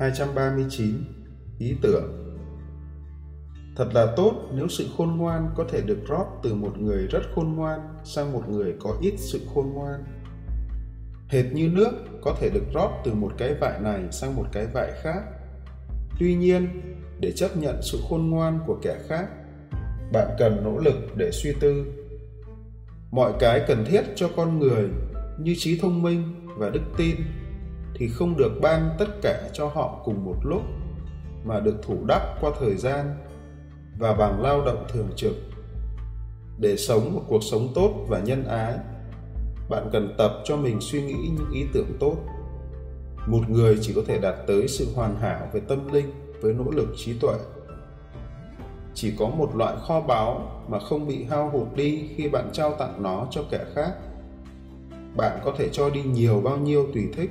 239 Ý tưởng Thật là tốt nếu sự khôn ngoan có thể được rót từ một người rất khôn ngoan sang một người có ít sự khôn ngoan. Hệt như nước có thể được rót từ một cái vại này sang một cái vại khác. Tuy nhiên, để chấp nhận sự khôn ngoan của kẻ khác, bạn cần nỗ lực để suy tư. Mọi cái cần thiết cho con người như trí thông minh và đức tin thì không được ban tất cả cho họ cùng một lúc, mà được thủ đắc qua thời gian và bằng lao động thường trực. Để sống một cuộc sống tốt và nhân ái, bạn cần tập cho mình suy nghĩ những ý tưởng tốt. Một người chỉ có thể đạt tới sự hoàn hảo về tâm linh với nỗ lực trí tuệ. Chỉ có một loại kho báu mà không bị hao hụt đi khi bạn trao tặng nó cho kẻ khác, bạn có thể cho đi nhiều bao nhiêu tùy thích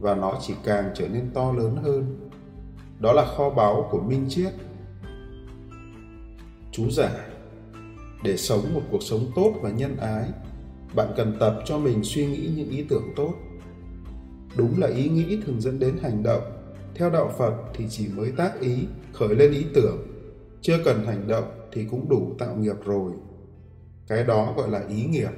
và nó chỉ càng trở nên to lớn hơn. Đó là kho báu của minh triết chú giải để sống một cuộc sống tốt và nhân ái, bạn cần tập cho mình suy nghĩ những ý tưởng tốt. Đúng là ý nghĩ thường dẫn đến hành động. Theo đạo phật thì chỉ mới tác ý, khởi lên ý tưởng. Chưa cần hành động thì cũng đủ tạo nghiệp rồi. Cái đó gọi là ý nghiệp.